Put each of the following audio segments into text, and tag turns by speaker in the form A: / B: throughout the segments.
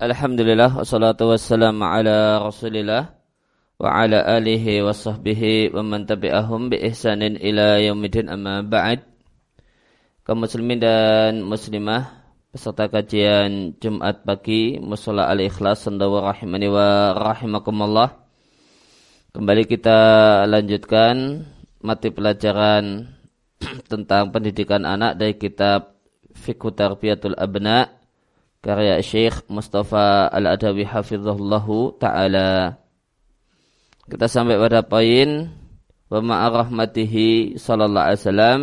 A: Alhamdulillah wassalatu wassalamu ala Rasulillah wa ala alihi wa sahbihi wa man tabi'ahum bi ihsanin ila yaumidin amma ba'd. Kaum muslimin dan muslimah peserta kajian Jumat pagi Musola al-Ikhlas sandawa rahimani wa rahimakumullah. Kembali kita lanjutkan mati pelajaran tentang pendidikan anak dari kitab Fikhu Tarbiyatul Abna' karya Syekh Mustafa Al-Adawi hafizahullahu taala. Kita sampai pada poin wa ma'arahmatihi sallallahu alaihi wasallam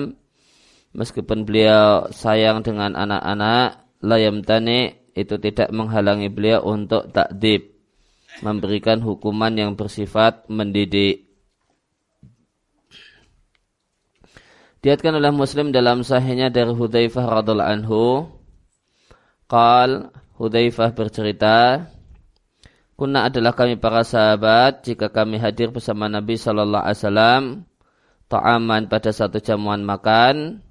A: meskipun beliau sayang dengan anak-anak layam tani itu tidak menghalangi beliau untuk takdib memberikan hukuman yang bersifat mendidik. Diatkan oleh Muslim dalam sahihnya dari Hudzaifah radhiallahu anhu Qal Hudzaifah bercerita Kuna adalah kami para sahabat jika kami hadir bersama Nabi Shallallahu Alaihi Wasallam ta'aman pada satu jamuan makan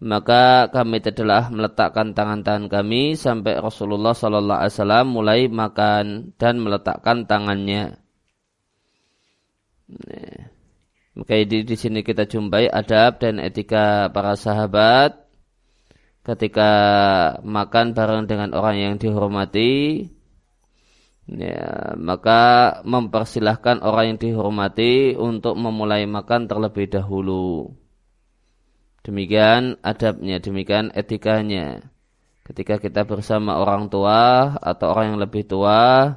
A: maka kami telah meletakkan tangan-tangan kami sampai Rasulullah Shallallahu Alaihi Wasallam mulai makan dan meletakkan tangannya. Maka di sini kita jumpai adab dan etika para sahabat ketika makan bareng dengan orang yang dihormati ya, maka mempersilahkan orang yang dihormati untuk memulai makan terlebih dahulu. Demikian adabnya demikian etikanya. Ketika kita bersama orang tua atau orang yang lebih tua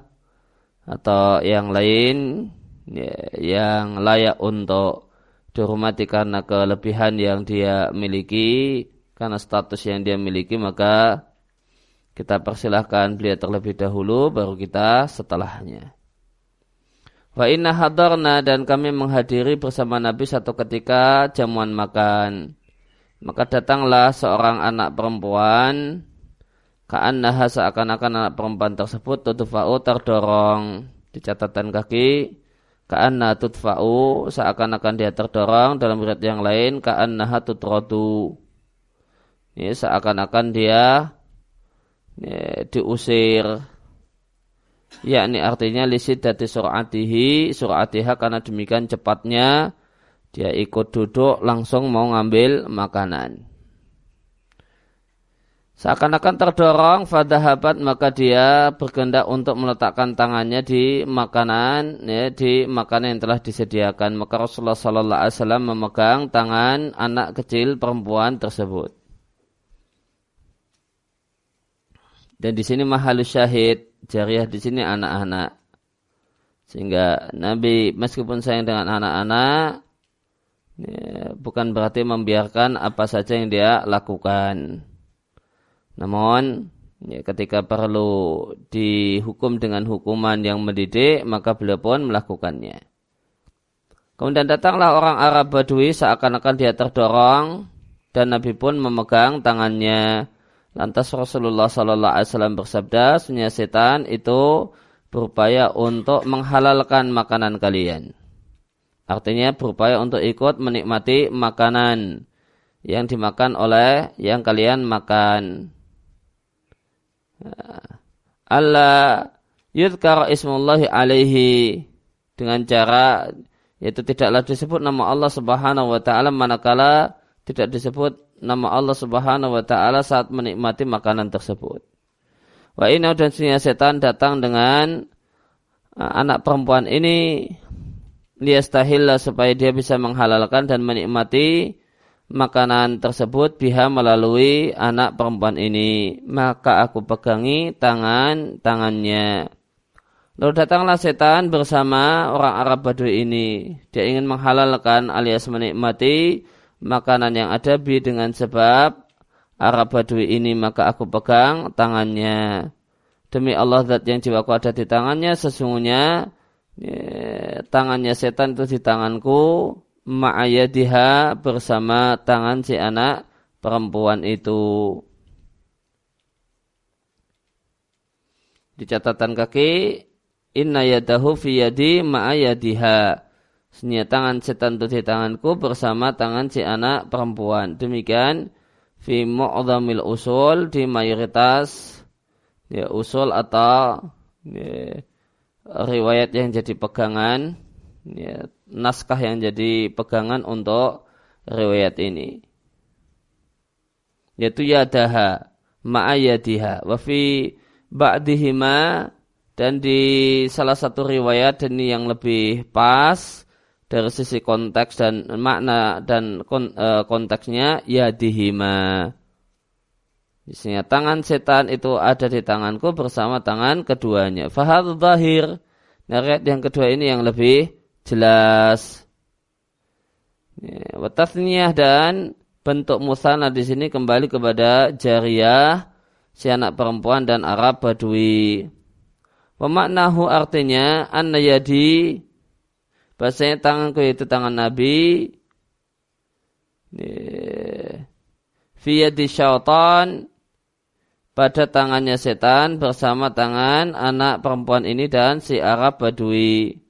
A: atau yang lain ya, yang layak untuk dihormati karena kelebihan yang dia miliki karena status yang dia miliki maka kita persilahkan beliau terlebih dahulu baru kita setelahnya. Wa inna hadarna dan kami menghadiri bersama Nabi satu ketika jamuan makan. Maka datanglah seorang anak perempuan ka'annaha seakan-akan anak perempuan tersebut tutufa'u terdorong di catatan kaki ka'anna tutfa'u seakan-akan dia terdorong dalam riwayat yang lain ka'annaha tutrodu ya, seakan-akan dia ya, diusir. Yakni artinya lisit dari suratihi suratiha karena demikian cepatnya dia ikut duduk langsung mau ngambil makanan. Seakan-akan terdorong fadahabat maka dia berkehendak untuk meletakkan tangannya di makanan ya di makanan yang telah disediakan. Maka Rasulullah Sallallahu Alaihi Wasallam memegang tangan anak kecil perempuan tersebut Dan di sini mahalus syahid, jariah di sini anak-anak. Sehingga Nabi meskipun sayang dengan anak-anak, ya, bukan berarti membiarkan apa saja yang dia lakukan. Namun ya, ketika perlu dihukum dengan hukuman yang mendidik, maka beliau pun melakukannya. Kemudian datanglah orang Arab Badui seakan-akan dia terdorong dan Nabi pun memegang tangannya Lantas Rasulullah Sallallahu Alaihi Wasallam bersabda, sunya setan itu berupaya untuk menghalalkan makanan kalian. Artinya berupaya untuk ikut menikmati makanan yang dimakan oleh yang kalian makan. Allah yudhkar ismullahi alaihi dengan cara yaitu tidaklah disebut nama Allah Subhanahu wa taala manakala tidak disebut nama Allah Subhanahu wa taala saat menikmati makanan tersebut. Wa inna dan setan datang dengan uh, anak perempuan ini liyastahilla supaya dia bisa menghalalkan dan menikmati makanan tersebut biha melalui anak perempuan ini. Maka aku pegangi tangan tangannya. Lalu datanglah setan bersama orang Arab Badui ini. Dia ingin menghalalkan alias menikmati makanan yang ada bi dengan sebab Arab Badui ini maka aku pegang tangannya. Demi Allah zat yang jiwaku ada di tangannya sesungguhnya ya, tangannya setan itu di tanganku ma'ayadiha bersama tangan si anak perempuan itu. Di catatan kaki inna yadahu fi yadi ma'ayadiha Senia tangan setan itu di tanganku bersama tangan si anak perempuan. Demikian fi mu'dhamil usul di mayoritas ya usul atau ya, riwayat yang jadi pegangan ya, naskah yang jadi pegangan untuk riwayat ini yaitu yadaha ma'ayadiha wa fi ba'dihima dan di salah satu riwayat ini yang lebih pas dari sisi konteks dan makna dan e, konteksnya yadihima Isinya tangan setan itu ada di tanganku bersama tangan keduanya. Fahad zahir. Nah, yang kedua ini yang lebih jelas. Ya, Watasniyah dan bentuk musana di sini kembali kepada jariyah, si anak perempuan dan Arab Badui. Pemaknahu artinya anna yadi bahasanya tanganku itu tangan Nabi. Ya, Fiyadi syaitan pada tangannya setan bersama tangan anak perempuan ini dan si Arab Badui.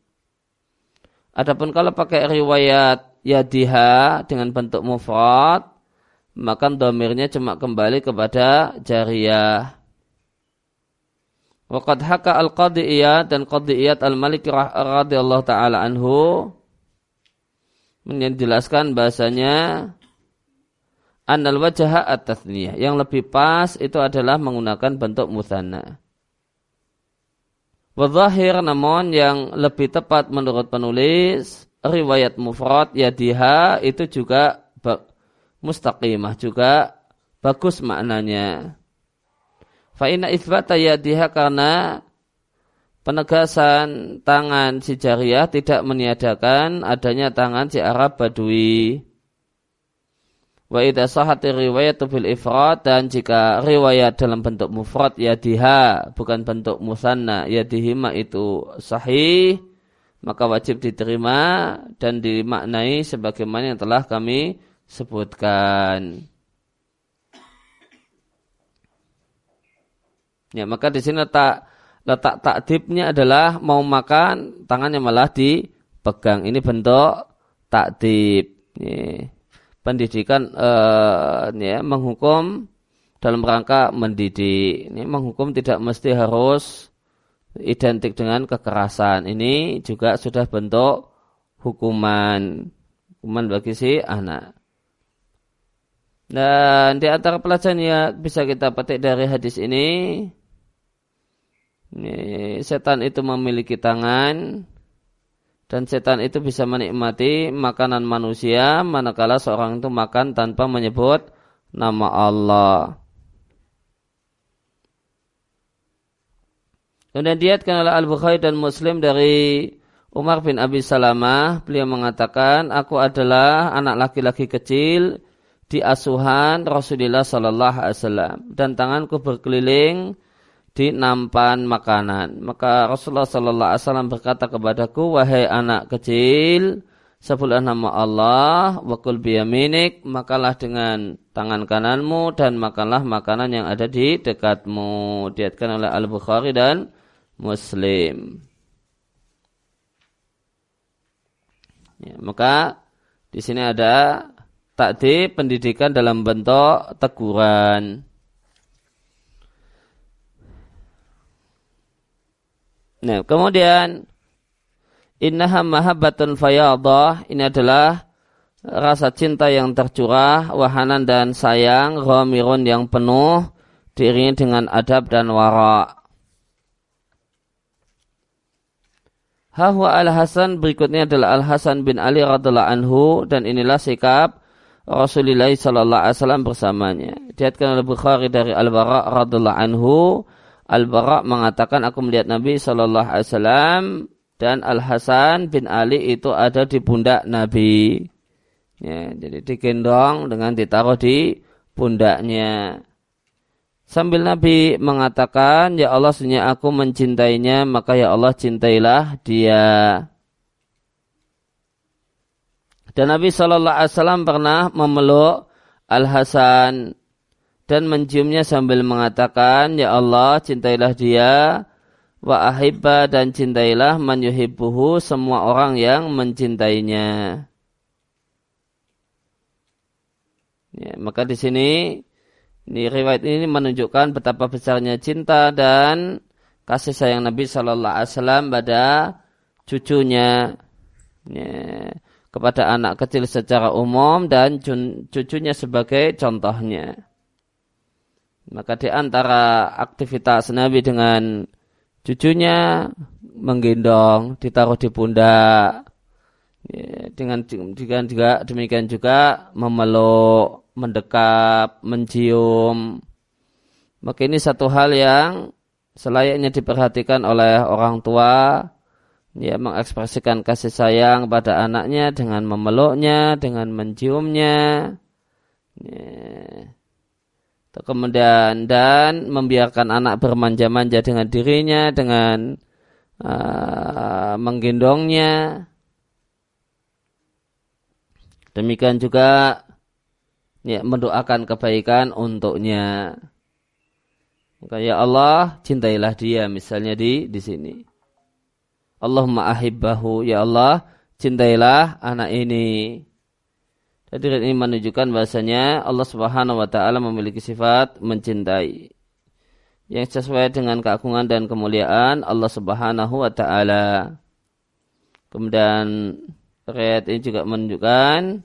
A: Adapun kalau pakai riwayat yadiha dengan bentuk mufrad, maka domirnya cuma kembali kepada jariyah. Waqad haka al-qadiyat dan qadiyat al-malik radhiyallahu ta'ala anhu menjelaskan bahasanya Annal wajaha at Yang lebih pas itu adalah menggunakan bentuk musanna. Wadhahir namun yang lebih tepat menurut penulis riwayat mufrad yadiha itu juga mustaqimah juga bagus maknanya. Fa'ina isbata yadiha karena penegasan tangan si jariyah tidak meniadakan adanya tangan si Arab Badui. Wa idza sahat riwayat bil ifrad dan jika riwayat dalam bentuk mufrad yadiha bukan bentuk musanna yadihima itu sahih maka wajib diterima dan dimaknai sebagaimana yang telah kami sebutkan. Ya, maka di sini letak letak takdibnya adalah mau makan tangannya malah dipegang. Ini bentuk takdib. Ya pendidikan uh, ya, menghukum dalam rangka mendidik. Ini menghukum tidak mesti harus identik dengan kekerasan. Ini juga sudah bentuk hukuman hukuman bagi si anak. Dan di antara pelajaran yang bisa kita petik dari hadis ini, ini setan itu memiliki tangan, dan setan itu bisa menikmati makanan manusia manakala seorang itu makan tanpa menyebut nama Allah. Kemudian diatkan oleh Al-Bukhari dan Muslim dari Umar bin Abi Salamah, beliau mengatakan, aku adalah anak laki-laki kecil di asuhan Rasulullah Sallallahu Alaihi Wasallam dan tanganku berkeliling di nampan makanan. Maka Rasulullah Sallallahu Alaihi Wasallam berkata kepadaku, wahai anak kecil, sebutlah nama Allah, wakul biyaminik, makalah dengan tangan kananmu dan makanlah makanan yang ada di dekatmu. Diatkan oleh Al Bukhari dan Muslim. Ya, maka di sini ada takdi pendidikan dalam bentuk teguran. Nah, kemudian innaha mahabbatun fayadah ini adalah rasa cinta yang tercurah, wahanan dan sayang, ghamirun yang penuh, diiringi dengan adab dan wara. Hahwa al-Hasan berikutnya adalah al-Hasan bin Ali radhiallahu anhu dan inilah sikap Rasulullah sallallahu alaihi wasallam bersamanya. Diatkan oleh Bukhari dari Al-Bara radhiallahu anhu Al-Bara mengatakan aku melihat Nabi Shallallahu Alaihi Wasallam dan Al Hasan bin Ali itu ada di pundak Nabi. Ya, jadi digendong dengan ditaruh di pundaknya. Sambil Nabi mengatakan, Ya Allah sesungguhnya aku mencintainya, maka ya Allah cintailah dia. Dan Nabi Shallallahu Alaihi Wasallam pernah memeluk Al Hasan dan menciumnya sambil mengatakan, Ya Allah, cintailah dia, wa ahibba dan cintailah man yuhibbuhu semua orang yang mencintainya. Ya, maka di sini Ini riwayat ini menunjukkan betapa besarnya cinta dan kasih sayang Nabi Shallallahu Alaihi Wasallam pada cucunya ya, kepada anak kecil secara umum dan cucunya sebagai contohnya. Maka di antara aktivitas Nabi dengan cucunya menggendong, ditaruh di pundak, ya, dengan juga demikian juga memeluk, mendekap, mencium. Maka ini satu hal yang selayaknya diperhatikan oleh orang tua ya mengekspresikan kasih sayang pada anaknya dengan memeluknya, dengan menciumnya. Ya. Kemudian dan membiarkan anak bermanja-manja dengan dirinya, dengan uh, menggendongnya. Demikian juga ya mendoakan kebaikan untuknya. Maka ya Allah, cintailah dia misalnya di di sini. Allahumma ahibbahu ya Allah, cintailah anak ini. Jadi ini menunjukkan bahasanya Allah Subhanahu wa taala memiliki sifat mencintai yang sesuai dengan keagungan dan kemuliaan Allah Subhanahu wa taala. Kemudian ayat ini juga menunjukkan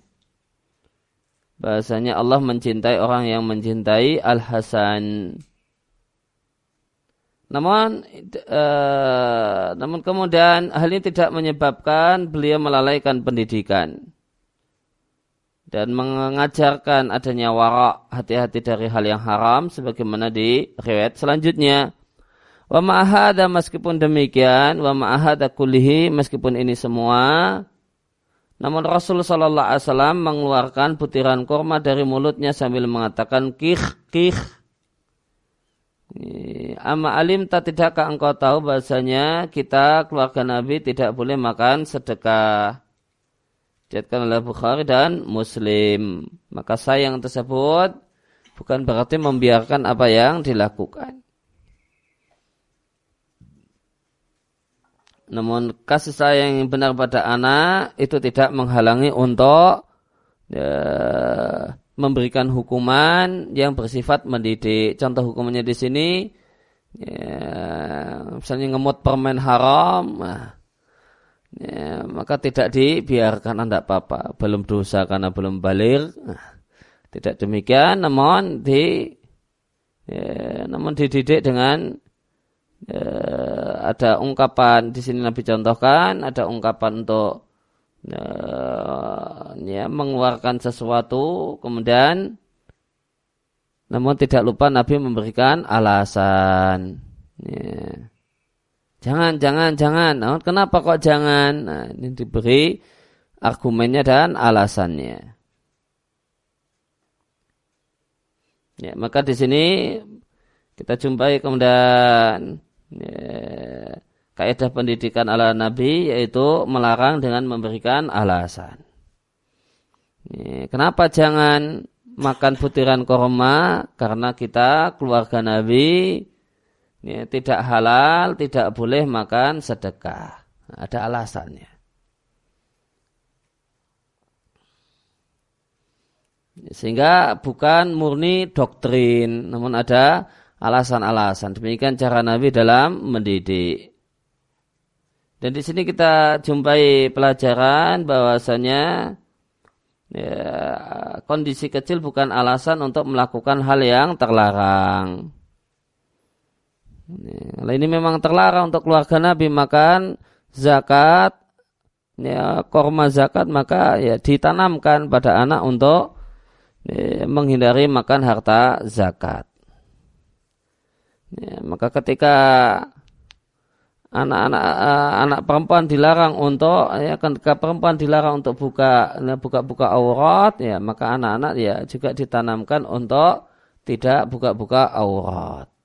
A: bahasanya Allah mencintai orang yang mencintai Al-Hasan. Namun uh, namun kemudian hal ini tidak menyebabkan beliau melalaikan pendidikan dan mengajarkan adanya warak hati-hati dari hal yang haram sebagaimana di riwayat selanjutnya. Wa ma'ahada meskipun demikian, wa ma'ahada kulihi meskipun ini semua, namun Rasul Shallallahu Alaihi Wasallam mengeluarkan butiran korma dari mulutnya sambil mengatakan kih kih. Ama alim tak tidakkah engkau tahu bahasanya kita keluarga Nabi tidak boleh makan sedekah. Jadikan oleh Bukhari dan Muslim. Maka sayang tersebut bukan berarti membiarkan apa yang dilakukan. Namun kasih sayang yang benar pada anak itu tidak menghalangi untuk ya, memberikan hukuman yang bersifat mendidik. Contoh hukumannya di sini, ya, misalnya ngemut permen haram, nah, ya, maka tidak dibiarkan anda apa-apa, belum dosa karena belum balik. Nah, tidak demikian, namun di ya, namun dididik dengan uh, ada ungkapan di sini Nabi contohkan ada ungkapan untuk uh, ya mengeluarkan sesuatu kemudian namun tidak lupa Nabi memberikan alasan ya. Jangan jangan jangan nah, kenapa kok jangan nah, ini diberi argumennya dan alasannya ya maka di sini kita jumpai kemudian ya, kaidah pendidikan ala Nabi yaitu melarang dengan memberikan alasan. Ya, kenapa jangan makan butiran korma? Karena kita keluarga Nabi ya, tidak halal, tidak boleh makan sedekah. Ada alasannya. Sehingga bukan murni doktrin, namun ada alasan-alasan. Demikian cara Nabi dalam mendidik. Dan di sini kita jumpai pelajaran bahwasanya ya, kondisi kecil bukan alasan untuk melakukan hal yang terlarang. Nah, ini memang terlarang untuk keluarga Nabi makan zakat, ya, korma zakat maka ya ditanamkan pada anak untuk ya, menghindari makan harta zakat. Ya, maka ketika anak-anak uh, anak perempuan dilarang untuk ya ketika perempuan dilarang untuk buka ya, buka-buka aurat ya maka anak-anak ya juga ditanamkan untuk tidak buka-buka aurat.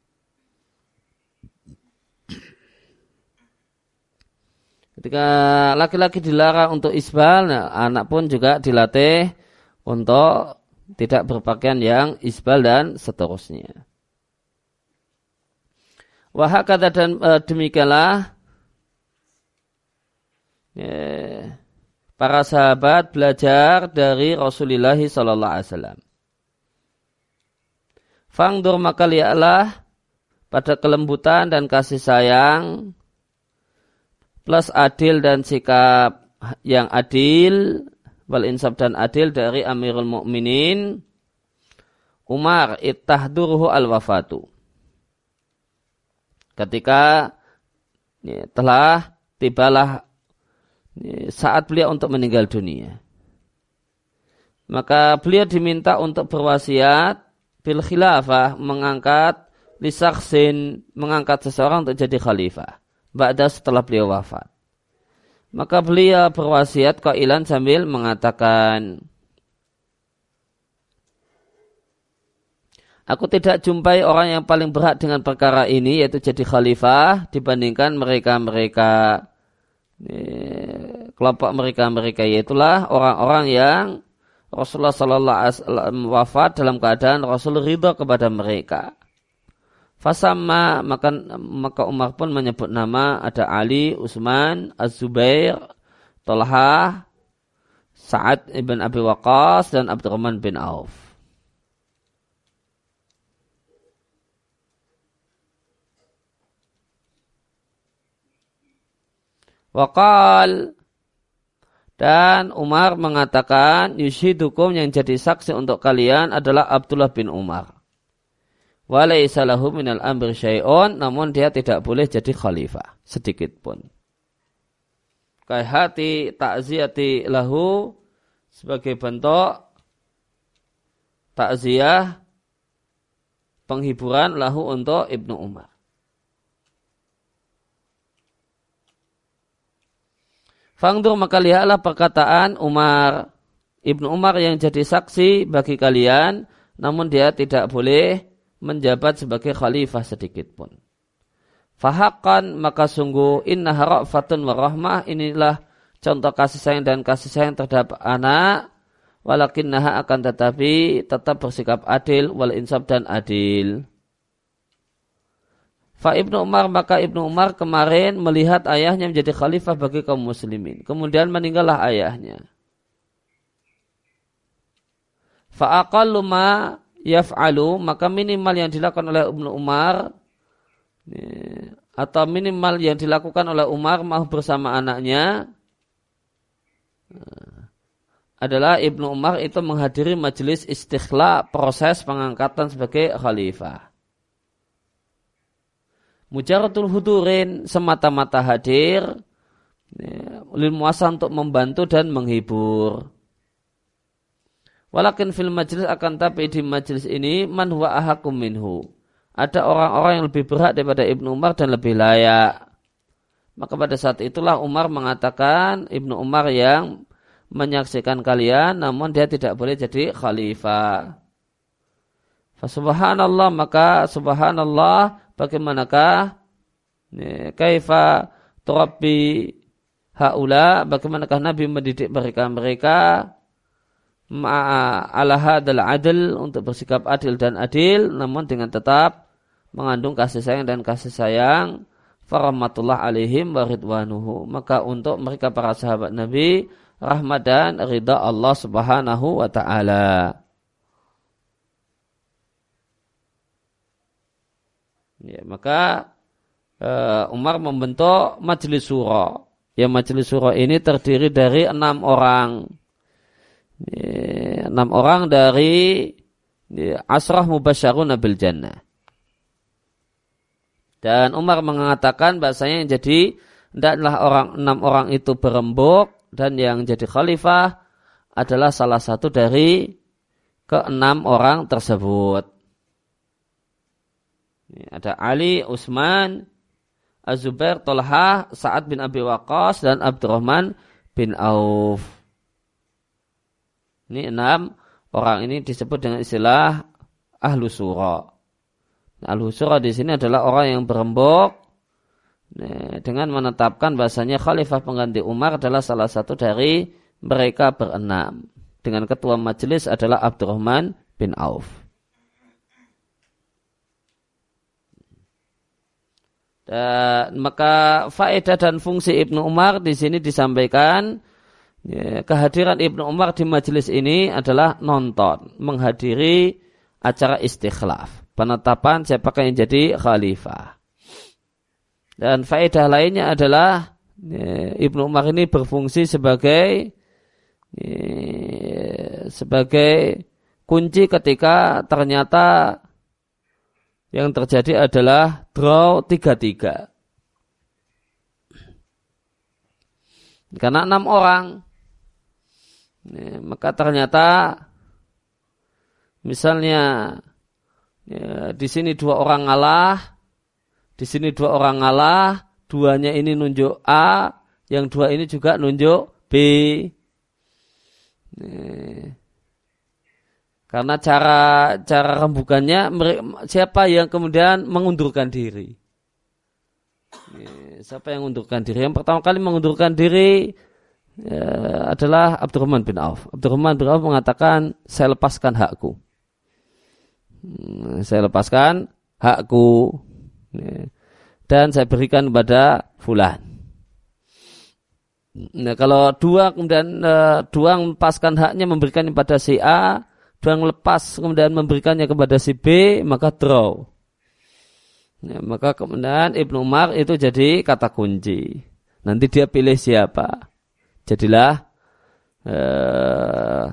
A: Ketika laki-laki dilarang untuk isbal, nah, anak pun juga dilatih untuk tidak berpakaian yang isbal dan seterusnya. Wahakata dan e, demikianlah ya, para sahabat belajar dari Rasulullah Sallallahu Alaihi Wasallam. Fangdur maka lihatlah pada kelembutan dan kasih sayang plus adil dan sikap yang adil wal insaf dan adil dari Amirul Mukminin. Umar ittahduruhu al wafatu ketika ya, telah tibalah ya, saat beliau untuk meninggal dunia. Maka beliau diminta untuk berwasiat bil khilafah mengangkat lisaksin mengangkat seseorang untuk jadi khalifah. Ba'da setelah beliau wafat. Maka beliau berwasiat kailan sambil mengatakan Aku tidak jumpai orang yang paling berhak dengan perkara ini yaitu jadi khalifah dibandingkan mereka-mereka kelompok mereka-mereka yaitulah orang-orang yang Rasulullah Wasallam wafat dalam keadaan Rasul ridho kepada mereka. Fasama maka, maka Umar pun menyebut nama ada Ali, Utsman, Az-Zubair, Talha, Sa'ad ibn Abi Waqqas dan Abdurrahman bin Auf. Waqal dan Umar mengatakan, Yushidukum yang jadi saksi untuk kalian adalah Abdullah bin Umar. Walaisalahu minal amr syai'un, namun dia tidak boleh jadi khalifah, sedikit pun. Kaihati ta'ziyati lahu, sebagai bentuk takziah penghiburan lahu untuk Ibnu Umar. Fangdur maka lihatlah perkataan Umar. Ibnu Umar yang jadi saksi bagi kalian, namun dia tidak boleh menjabat sebagai khalifah sedikit pun. Fahakan maka sungguh inna harafatun warahmah inilah contoh kasih sayang dan kasih sayang terhadap anak walakin naha akan tetapi tetap bersikap adil wal insaf dan adil. Fa Ibnu Umar maka Ibnu Umar kemarin melihat ayahnya menjadi khalifah bagi kaum muslimin. Kemudian meninggallah ayahnya. Fa aqallu yaf'alu maka minimal yang dilakukan oleh Ibnu Umar atau minimal yang dilakukan oleh Umar mau bersama anaknya adalah Ibnu Umar itu menghadiri majelis istikhla proses pengangkatan sebagai khalifah. Mujaratul hudurin semata-mata hadir ya, ulil muasa untuk membantu dan menghibur. Walakin fil majlis akan tapi di majlis ini man huwa ahakum minhu. Ada orang-orang yang lebih berhak daripada Ibnu Umar dan lebih layak. Maka pada saat itulah Umar mengatakan Ibnu Umar yang menyaksikan kalian namun dia tidak boleh jadi khalifah. Subhanallah maka subhanallah bagaimanakah kaifa turabbi haula bagaimanakah Nabi mendidik mereka-mereka ala hadal adil untuk bersikap adil dan adil namun dengan tetap mengandung kasih sayang dan kasih sayang farahmatullah alaihim wa ridwanuhu maka untuk mereka para sahabat Nabi rahmat dan ridha Allah Subhanahu wa taala Ya, maka uh, Umar membentuk majelis surah. Ya majelis surah ini terdiri dari enam orang. Enam orang dari asrah mubasyarun nabil jannah. Dan Umar mengatakan bahasanya yang jadi hendaklah orang enam orang itu berembuk dan yang jadi khalifah adalah salah satu dari keenam orang tersebut. Ada Ali, Utsman, Az-Zubair, Tolha, Sa'ad bin Abi Waqqas dan Abdurrahman bin Auf. Ini enam orang ini disebut dengan istilah ahlu surah. ahlu surah di sini adalah orang yang berembuk dengan menetapkan bahasanya Khalifah pengganti Umar adalah salah satu dari mereka berenam. Dengan ketua majelis adalah Abdurrahman bin Auf. Dan maka faedah dan fungsi Ibnu Umar di sini disampaikan ya, kehadiran Ibnu Umar di majelis ini adalah nonton, menghadiri acara istikhlaf. penetapan siapakah yang jadi khalifah. Dan faedah lainnya adalah ya, Ibnu Umar ini berfungsi sebagai ya, sebagai kunci ketika ternyata yang terjadi adalah draw 3-3. Karena enam orang, ya, maka ternyata misalnya ya, di sini dua orang ngalah, di sini dua orang ngalah, duanya ini nunjuk A, yang dua ini juga nunjuk B. Ya. Karena cara cara rembukannya siapa yang kemudian mengundurkan diri. Siapa yang mengundurkan diri? Yang pertama kali mengundurkan diri ya, adalah Abdurrahman bin Auf. Abdurrahman bin Auf mengatakan, saya lepaskan hakku. Hmm, saya lepaskan hakku. Ya, dan saya berikan kepada Fulan. Nah, kalau dua kemudian uh, dua melepaskan haknya memberikan kepada si A, dua lepas kemudian memberikannya kepada si B, maka draw. Ya, maka kemudian Ibnu Umar itu jadi kata kunci. Nanti dia pilih siapa. Jadilah uh,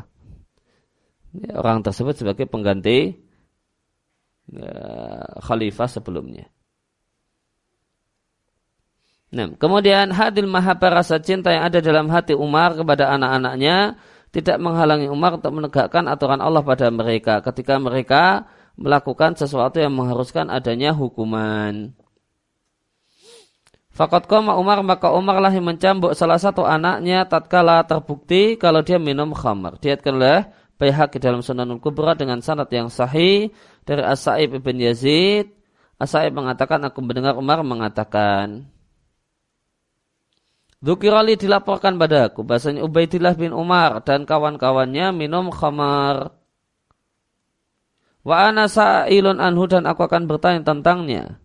A: orang tersebut sebagai pengganti uh, khalifah sebelumnya. Nah, kemudian hadil mahabbah rasa cinta yang ada dalam hati Umar kepada anak-anaknya tidak menghalangi Umar untuk menegakkan aturan Allah pada mereka ketika mereka melakukan sesuatu yang mengharuskan adanya hukuman. Fakat koma Umar maka Umar lah yang mencambuk salah satu anaknya tatkala terbukti kalau dia minum khamar. Diatkan oleh Bayhaqi dalam Sunanul Kubra dengan sanad yang sahih dari As-Sa'ib ibn Yazid. As-Sa'ib mengatakan aku mendengar Umar mengatakan Dukirali dilaporkan padaku bahasanya Ubaidillah bin Umar dan kawan-kawannya minum khamar. Wa ana sa'ilun anhu dan aku akan bertanya tentangnya.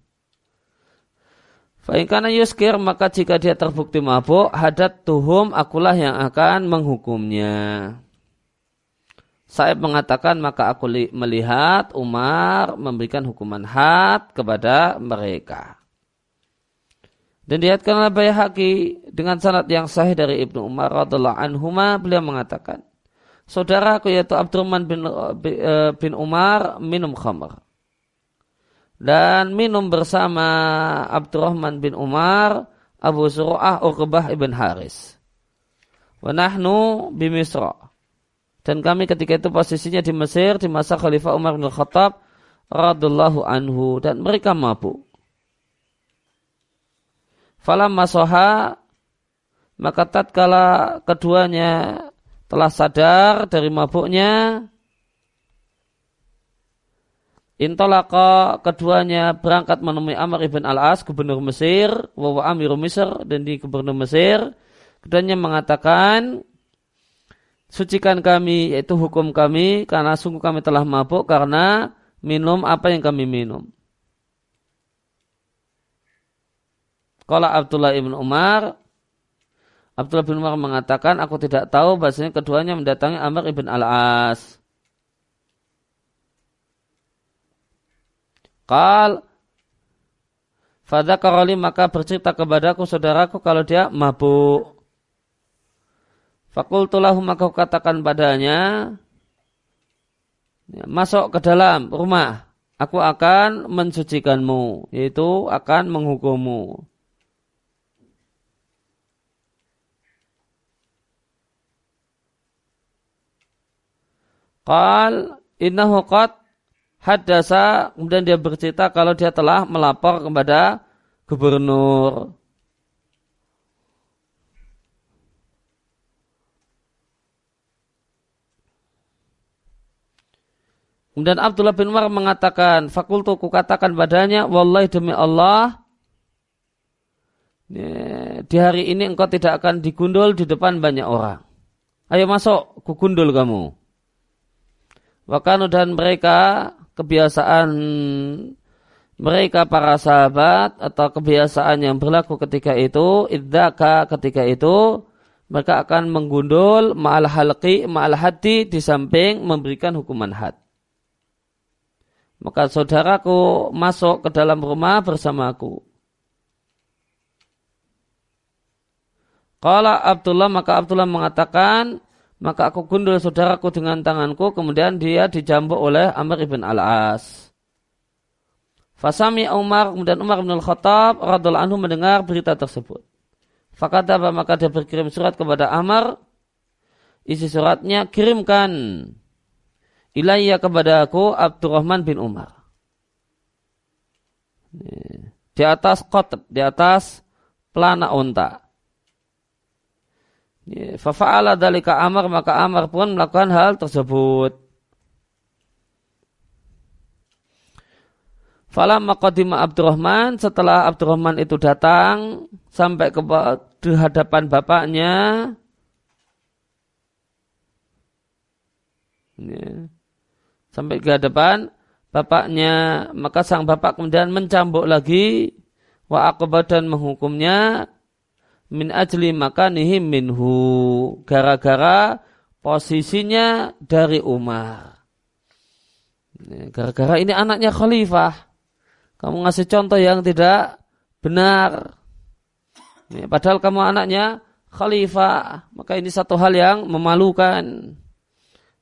A: Fa'ingkana yuskir maka jika dia terbukti mabuk hadat tuhum akulah yang akan menghukumnya. Saya mengatakan maka aku melihat Umar memberikan hukuman had kepada mereka. Dan dilihatkan oleh Bayhaqi dengan sanad yang sahih dari Ibnu Umar radhiallahu anhuma beliau mengatakan saudaraku yaitu Abdurrahman bin, eh, bin Umar minum khamar. Dan minum bersama Abdurrahman bin Umar, Abu Zur'ah Uqbah ibn Haris. Wa nahnu bimisra. Dan kami ketika itu posisinya di Mesir di masa Khalifah Umar bin Khattab radhiyallahu anhu dan mereka mabuk. Falam masoha maka tatkala keduanya telah sadar dari mabuknya, Intolaka keduanya berangkat menemui Amr ibn al-As, gubernur Mesir, wawa amiru Mesir, dan di gubernur Mesir. Keduanya mengatakan, sucikan kami, yaitu hukum kami, karena sungguh kami telah mabuk, karena minum apa yang kami minum. Kalau Abdullah ibn Umar, Abdullah bin Umar mengatakan, aku tidak tahu bahasanya keduanya mendatangi Amr ibn al-As. Kal Fadakaroli maka bercerita kepadaku saudaraku kalau dia mabuk. Fakultulahu maka katakan padanya, ya, masuk ke dalam rumah, aku akan mensucikanmu, yaitu akan menghukummu. Qal innahu hadasa kemudian dia bercerita kalau dia telah melapor kepada gubernur. Kemudian Abdullah bin Umar mengatakan, fakultu ku katakan padanya, wallahi demi Allah, di hari ini engkau tidak akan digundul di depan banyak orang. Ayo masuk, ku gundul kamu. Wakanu dan mereka kebiasaan mereka para sahabat atau kebiasaan yang berlaku ketika itu idzaka ketika itu mereka akan menggundul ma'al halqi ma'al hati di samping memberikan hukuman had. maka saudaraku masuk ke dalam rumah bersamaku. Kala Abdullah maka Abdullah mengatakan maka aku gundul saudaraku dengan tanganku kemudian dia dijambuk oleh Amr ibn Al-As. Fasami Umar kemudian Umar bin Al-Khattab radhiallahu anhu mendengar berita tersebut. Fakataba maka dia berkirim surat kepada Amr. Isi suratnya kirimkan ilayya kepada aku Abdurrahman bin Umar. Di atas kot, di atas pelana unta. Ya, fafa'ala dalika Amr maka Amr pun melakukan hal tersebut. Falam maqadima Abdurrahman setelah Abdurrahman itu datang sampai ke hadapan bapaknya ya, sampai ke hadapan bapaknya maka sang bapak kemudian mencambuk lagi wa dan menghukumnya min ajli makanihi minhu gara-gara posisinya dari Umar. Gara-gara ini anaknya khalifah. Kamu ngasih contoh yang tidak benar. Padahal kamu anaknya khalifah. Maka ini satu hal yang memalukan.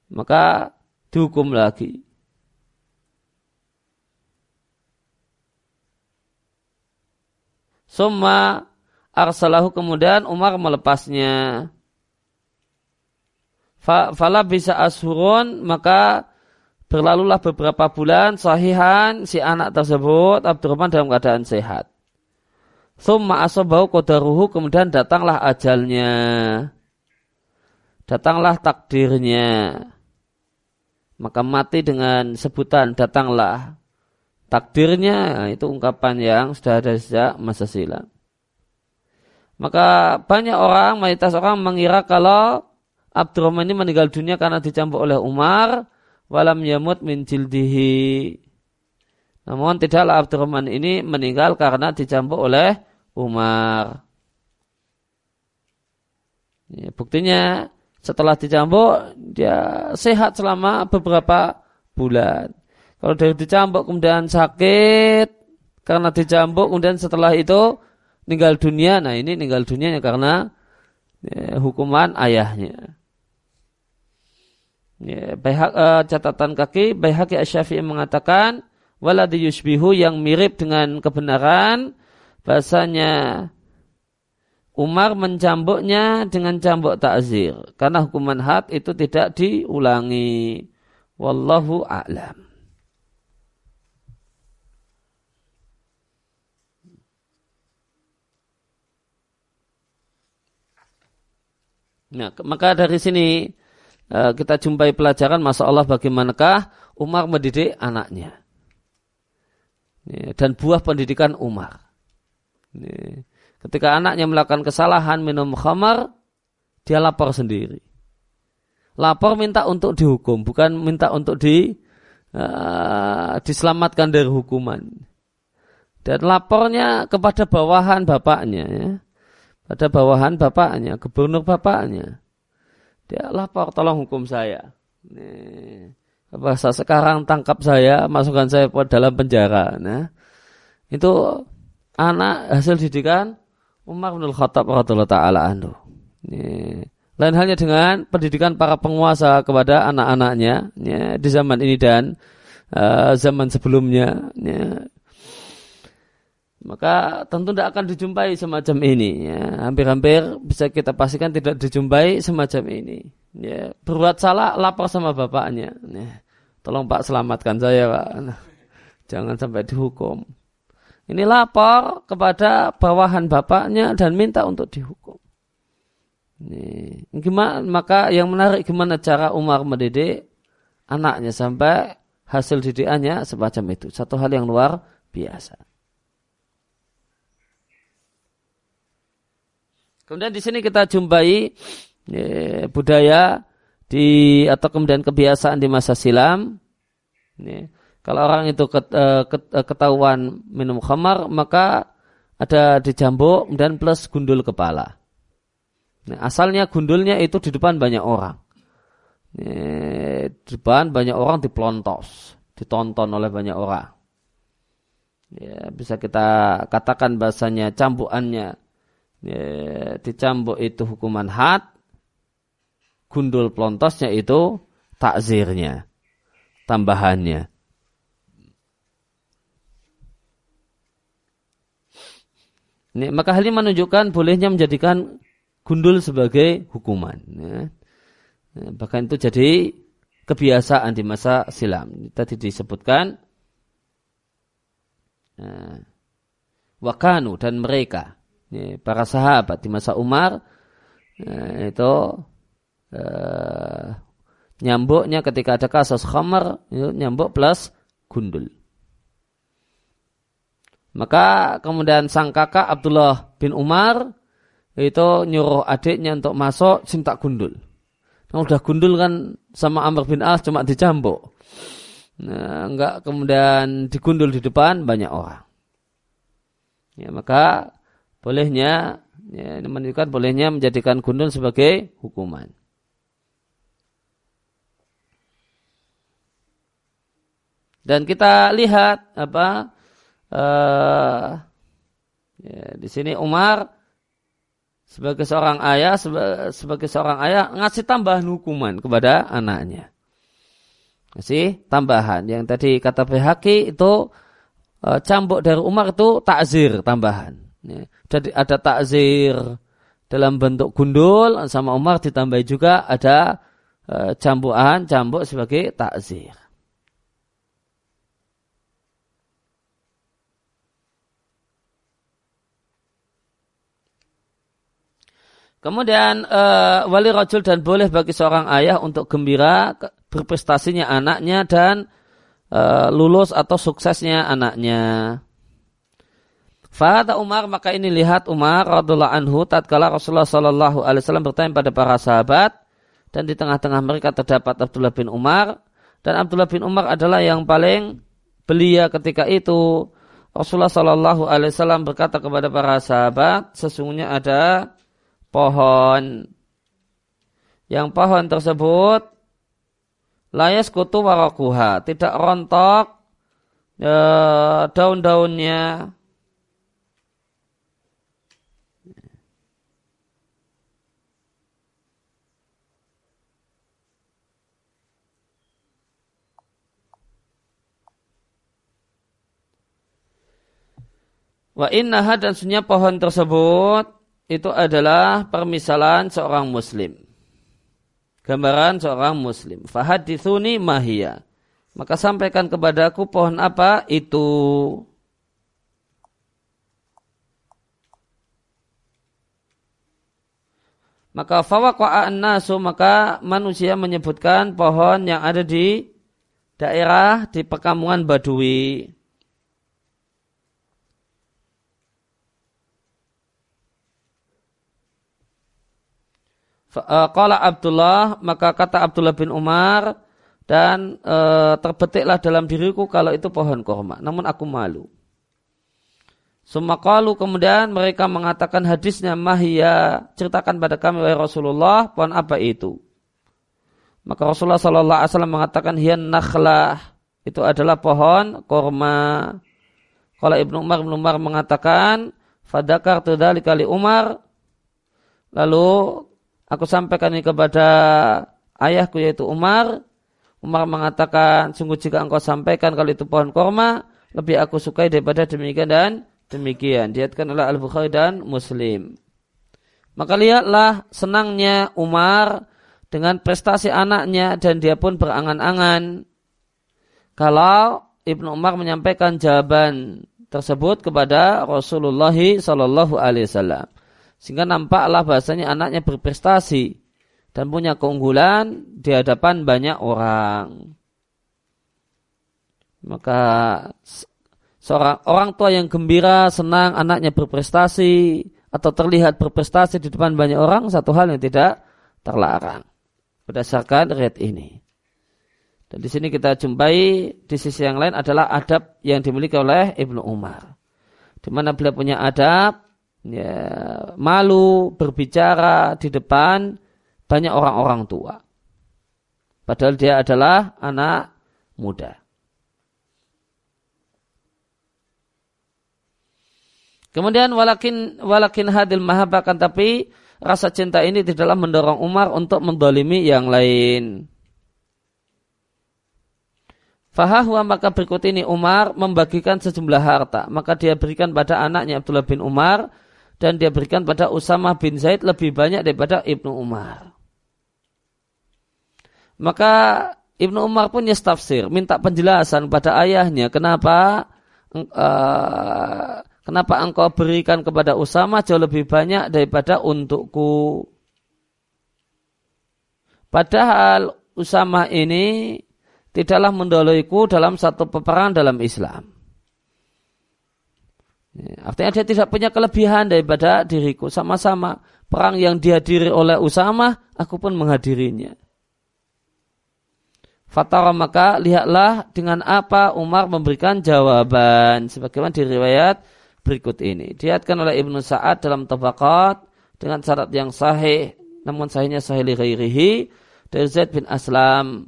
A: Maka dihukum lagi. Summa arsalahu kemudian Umar melepasnya. Fala bisa ashurun maka berlalulah beberapa bulan sahihan si anak tersebut Abdurrahman dalam keadaan sehat. Thumma asobahu kodaruhu kemudian datanglah ajalnya. Datanglah takdirnya. Maka mati dengan sebutan datanglah. Takdirnya itu ungkapan yang sudah ada sejak masa silam. Maka banyak orang, mayoritas orang mengira kalau Abdurrahman ini meninggal dunia karena dicampur oleh Umar, walam yamut min jildihi. Namun tidaklah Abdurrahman ini meninggal karena dicampur oleh Umar. Ya, buktinya setelah dicampur dia sehat selama beberapa bulan. Kalau dari dicampur kemudian sakit karena dicampur kemudian setelah itu meninggal dunia, nah ini meninggal dunianya karena ya, hukuman ayahnya. Ya, Bayhak, uh, catatan kaki, Bayhaki Asyafi'i mengatakan, waladi yusbihu yang mirip dengan kebenaran, bahasanya Umar mencambuknya dengan cambuk takzir. Karena hukuman had itu tidak diulangi. Wallahu a'lam. Nah, maka dari sini uh, kita jumpai pelajaran masa Allah bagaimanakah Umar mendidik anaknya. dan buah pendidikan Umar. ketika anaknya melakukan kesalahan minum khamar, dia lapor sendiri. Lapor minta untuk dihukum, bukan minta untuk di uh, diselamatkan dari hukuman. Dan lapornya kepada bawahan bapaknya. Ya pada bawahan bapaknya, gubernur bapaknya. Dia lapor, tolong hukum saya. Nih, bahasa sekarang tangkap saya, masukkan saya ke dalam penjara. Nah, itu anak hasil didikan Umar bin Khattab radhiyallahu taala anhu. Lain halnya dengan pendidikan para penguasa kepada anak-anaknya ya, di zaman ini dan uh, zaman sebelumnya. Ya maka tentu tidak akan dijumpai semacam ini. Ya. Hampir-hampir bisa kita pastikan tidak dijumpai semacam ini. Ya. Berbuat salah, lapor sama bapaknya. Ya. Tolong Pak selamatkan saya Pak. Jangan sampai dihukum. Ini lapor kepada bawahan bapaknya dan minta untuk dihukum. Ini. Gimana, maka yang menarik gimana cara Umar mendidik anaknya sampai hasil didikannya semacam itu. Satu hal yang luar biasa. Kemudian di sini kita jumpai ya, budaya di atau kemudian kebiasaan di masa silam. Ya, kalau orang itu ket, uh, ketahuan minum khamar, maka ada dicambuk dan plus gundul kepala. Nah, asalnya gundulnya itu di depan banyak orang. Ya, di depan banyak orang dipelontos, ditonton oleh banyak orang. Ya, bisa kita katakan bahasanya cambukannya ya, dicambuk itu hukuman had, gundul plontosnya itu takzirnya, tambahannya. Ini, maka hal ini menunjukkan bolehnya menjadikan gundul sebagai hukuman. Ya. ya bahkan itu jadi kebiasaan di masa silam. Tadi disebutkan ya, wakanu dan mereka, para sahabat di masa Umar ya, itu uh, nyambuknya ketika ada kasus khamar, itu nyambuk plus gundul. Maka kemudian sang kakak Abdullah bin Umar itu nyuruh adiknya untuk masuk cinta gundul. Nah, udah gundul kan sama Amr bin As cuma dicambuk. Nah, enggak kemudian digundul di depan banyak orang. Ya, maka bolehnya ya, ini menunjukkan bolehnya menjadikan gundul sebagai hukuman. Dan kita lihat apa uh, ya, di sini Umar sebagai seorang ayah sebagai seorang ayah ngasih tambahan hukuman kepada anaknya. Ngasih tambahan yang tadi kata PHK itu uh, cambuk dari Umar itu takzir tambahan. Jadi ada takzir dalam bentuk gundul sama Umar ditambah juga ada uh, cambukan cambuk sebagai takzir. Kemudian uh, wali rajul dan boleh bagi seorang ayah untuk gembira berprestasinya anaknya dan uh, lulus atau suksesnya anaknya. Fata Umar maka ini lihat Umar radhiallahu anhu tatkala Rasulullah sallallahu alaihi wasallam bertanya pada para sahabat dan di tengah-tengah mereka terdapat Abdullah bin Umar dan Abdullah bin Umar adalah yang paling belia ketika itu. Rasulullah sallallahu alaihi wasallam berkata kepada para sahabat, sesungguhnya ada pohon. Yang pohon tersebut layas kutu warakuha, tidak rontok e, daun-daunnya. Wa innaha dan sunya pohon tersebut itu adalah permisalan seorang muslim. Gambaran seorang muslim. Fahadithuni mahia. Maka sampaikan kepadaku pohon apa itu. Maka fawaqa'an nasu maka manusia menyebutkan pohon yang ada di daerah di perkampungan Badui. Eh, Abdullah, maka kata Abdullah bin Umar, dan e, terbetiklah dalam diriku kalau itu pohon korma. Namun aku malu. Sumakalu kemudian mereka mengatakan hadisnya mahia ceritakan pada kami wahai Rasulullah pohon apa itu? Maka Rasulullah Wasallam mengatakan hian nakhlah itu adalah pohon korma. Kalau Ibnu Umar Ibnu Umar mengatakan fadakar tudali kali Umar lalu Aku sampaikan ini kepada ayahku yaitu Umar. Umar mengatakan, sungguh jika engkau sampaikan kalau itu pohon korma, lebih aku sukai daripada demikian dan demikian. Diatkan oleh Al-Bukhari dan Muslim. Maka lihatlah senangnya Umar dengan prestasi anaknya dan dia pun berangan-angan. Kalau Ibnu Umar menyampaikan jawaban tersebut kepada Rasulullah Sallallahu Alaihi Wasallam. Sehingga nampaklah bahasanya anaknya berprestasi dan punya keunggulan di hadapan banyak orang. Maka seorang orang tua yang gembira, senang anaknya berprestasi atau terlihat berprestasi di depan banyak orang satu hal yang tidak terlarang berdasarkan red ini. Dan di sini kita jumpai di sisi yang lain adalah adab yang dimiliki oleh Ibnu Umar. Di mana beliau punya adab ya, malu berbicara di depan banyak orang-orang tua. Padahal dia adalah anak muda. Kemudian walakin walakin hadil mahabakan tapi rasa cinta ini tidaklah mendorong Umar untuk mendolimi yang lain. Fahahwa maka berikut ini Umar membagikan sejumlah harta. Maka dia berikan pada anaknya Abdullah bin Umar dan dia berikan pada Usama bin Zaid lebih banyak daripada Ibnu Umar. Maka Ibnu Umar pun tafsir, minta penjelasan pada ayahnya kenapa uh, kenapa engkau berikan kepada Usama jauh lebih banyak daripada untukku. Padahal Usama ini tidaklah mendoloiku dalam satu peperangan dalam Islam. Ya, artinya dia tidak punya kelebihan daripada diriku. Sama-sama perang yang dihadiri oleh Usama, aku pun menghadirinya. Fatara maka lihatlah dengan apa Umar memberikan jawaban. Sebagaimana di riwayat berikut ini. Diatkan oleh Ibnu Sa'ad dalam tabakat dengan syarat yang sahih. Namun sahihnya sahih li dari Zaid bin Aslam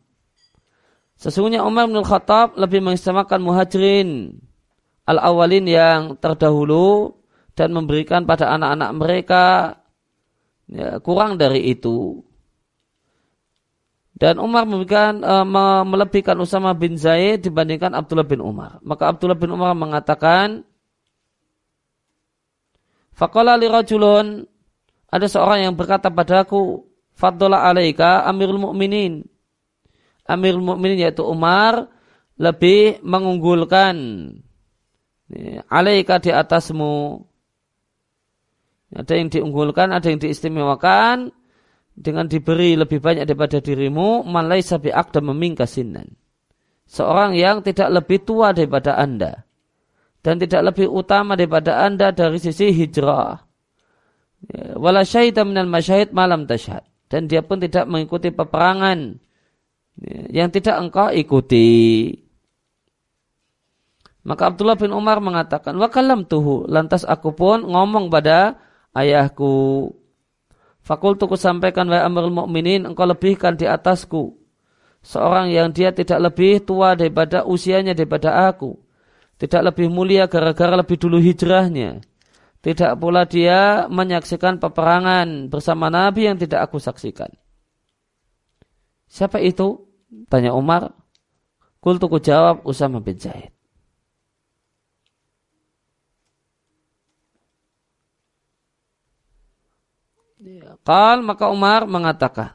A: Sesungguhnya Umar bin Khattab lebih mengistilahkan muhajirin al-awalin yang terdahulu dan memberikan pada anak-anak mereka ya, kurang dari itu. Dan Umar memberikan uh, melebihkan Usama bin Zaid dibandingkan Abdullah bin Umar. Maka Abdullah bin Umar mengatakan, Faqala li rajulun, ada seorang yang berkata padaku, Faddola alaika amirul mu'minin. Amir Mukminin yaitu Umar lebih mengunggulkan alaika di atasmu. Ada yang diunggulkan, ada yang diistimewakan dengan diberi lebih banyak daripada dirimu, malai sabi dan memingkasinan. Seorang yang tidak lebih tua daripada Anda dan tidak lebih utama daripada Anda dari sisi hijrah. Ya, wala syahida minal masyahid malam tasyad. Dan dia pun tidak mengikuti peperangan yang tidak engkau ikuti. Maka Abdullah bin Umar mengatakan, Wakalam tuhu, lantas aku pun ngomong pada ayahku. Fakultuku sampaikan, wa amirul mu'minin, engkau lebihkan di atasku. Seorang yang dia tidak lebih tua daripada usianya daripada aku. Tidak lebih mulia gara-gara lebih dulu hijrahnya. Tidak pula dia menyaksikan peperangan bersama Nabi yang tidak aku saksikan. Siapa itu? Tanya Umar. Kultu ku jawab Usama bin Zaid. Kal maka Umar mengatakan.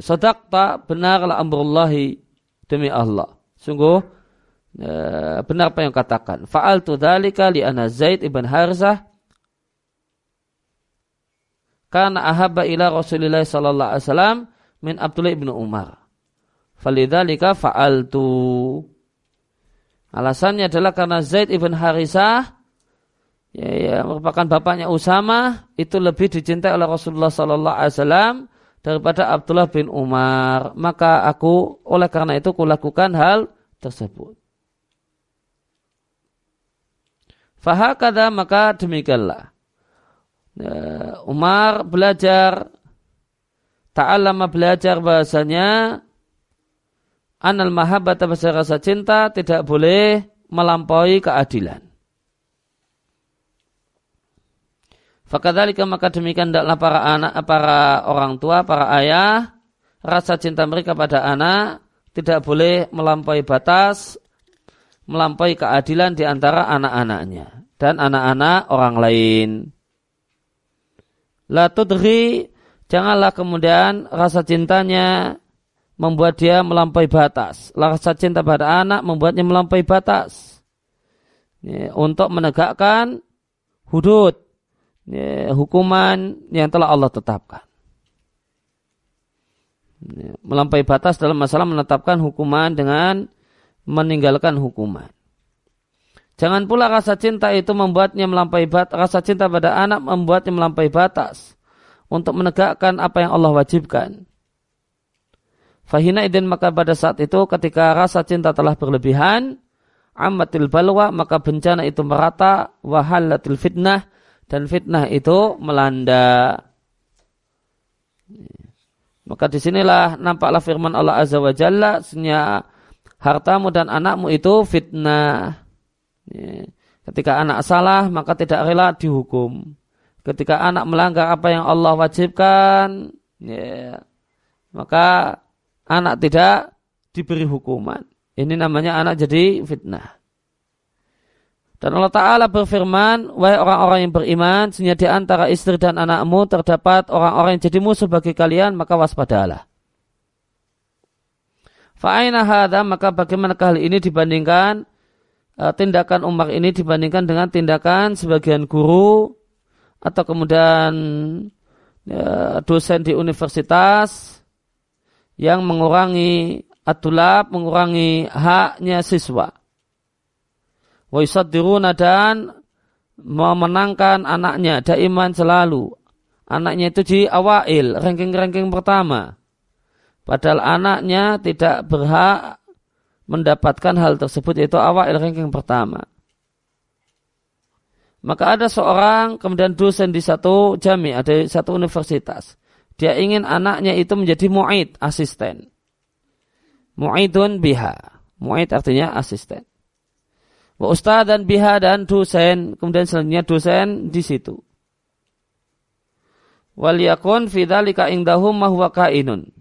A: Sodak tak benarlah amrullahi demi Allah. Sungguh eh, benar apa yang katakan. Faal tu dalika li Zaid ibn Harzah karena ahabba ila Rasulillah sallallahu alaihi wasallam min Abdullah ibnu Umar. Falidzalika fa'altu. Alasannya adalah karena Zaid ibn Harisah ya, ya, merupakan bapaknya Usama itu lebih dicintai oleh Rasulullah sallallahu alaihi wasallam daripada Abdullah bin Umar. Maka aku oleh karena itu kulakukan hal tersebut. Fahakada maka demikianlah. Ya, Umar belajar ta'allama belajar bahasanya anal mahabbat bahasa rasa cinta tidak boleh melampaui keadilan. Fakadhalika maka demikian tidaklah para anak, para orang tua, para ayah, rasa cinta mereka pada anak tidak boleh melampaui batas, melampaui keadilan di antara anak-anaknya dan anak-anak orang lain. La tudri, janganlah kemudian rasa cintanya membuat dia melampaui batas. Rasa cinta pada anak membuatnya melampaui batas. Untuk menegakkan hudud, ya, hukuman yang telah Allah tetapkan. Ya, melampaui batas dalam masalah menetapkan hukuman dengan meninggalkan hukuman. Jangan pula rasa cinta itu membuatnya melampaui batas, rasa cinta pada anak membuatnya melampaui batas untuk menegakkan apa yang Allah wajibkan. Fahina idin maka pada saat itu ketika rasa cinta telah berlebihan, amatil balwa maka bencana itu merata, wahalatil fitnah dan fitnah itu melanda. Maka di sinilah nampaklah firman Allah Azza wa Jalla, hartamu dan anakmu itu fitnah Ya. Ketika anak salah maka tidak rela dihukum. Ketika anak melanggar apa yang Allah wajibkan, ya, maka anak tidak diberi hukuman. Ini namanya anak jadi fitnah. Dan Allah Ta'ala berfirman, Wahai orang-orang yang beriman, sehingga di antara istri dan anakmu terdapat orang-orang yang jadi musuh bagi kalian, maka waspadalah. Fa'aina hadha, maka bagaimana hal ini dibandingkan uh, tindakan Umar ini dibandingkan dengan tindakan sebagian guru atau kemudian uh, dosen di universitas yang mengurangi atulab, mengurangi haknya siswa wa dan memenangkan anaknya daiman selalu. Anaknya itu di awail, ranking-ranking pertama. Padahal anaknya tidak berhak mendapatkan hal tersebut yaitu awail ranking pertama. Maka ada seorang kemudian dosen di satu jami, ada satu universitas. Dia ingin anaknya itu menjadi mu'id, asisten. Mu'idun biha. Mu'id artinya asisten. Wa ustaz dan biha dan dosen, kemudian selanjutnya dosen di situ. Wal yakun fi dzalika indahum ma huwa kainun.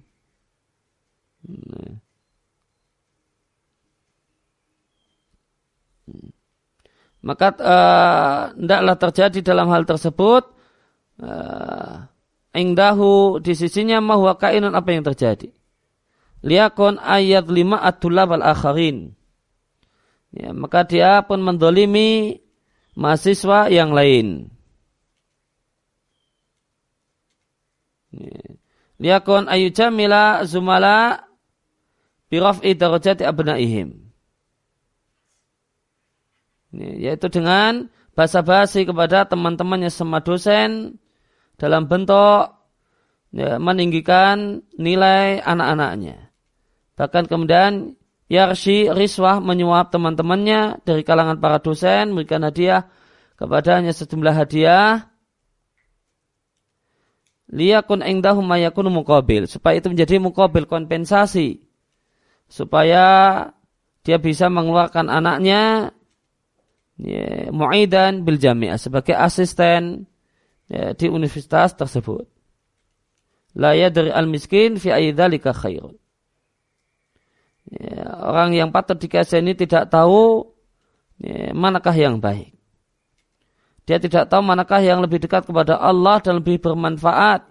A: Maka uh, terjadi dalam hal tersebut uh, ingdahu di sisinya mahwa kainun apa yang terjadi. Liakon ayat lima atulab al akharin ya, maka dia pun mendolimi mahasiswa yang lain. Ya. Liakon ayujamila zumala biraf'i darajati abnaihim. Ya, yaitu dengan basa-basi kepada teman-temannya sama dosen dalam bentuk ya, meninggikan nilai anak-anaknya. Bahkan kemudian Yarshi Riswah menyuap teman-temannya dari kalangan para dosen, memberikan hadiah kepadanya sejumlah hadiah. Liyakun engdahum mayakun mukabil. Supaya itu menjadi mukabil kompensasi. Supaya dia bisa mengeluarkan anaknya ya, mu'idan bil jami'ah sebagai asisten ya, di universitas tersebut. La dari al miskin fi ayyidhalika khairun. Ya, orang yang patut dikasihani tidak tahu ya, manakah yang baik. Dia tidak tahu manakah yang lebih dekat kepada Allah dan lebih bermanfaat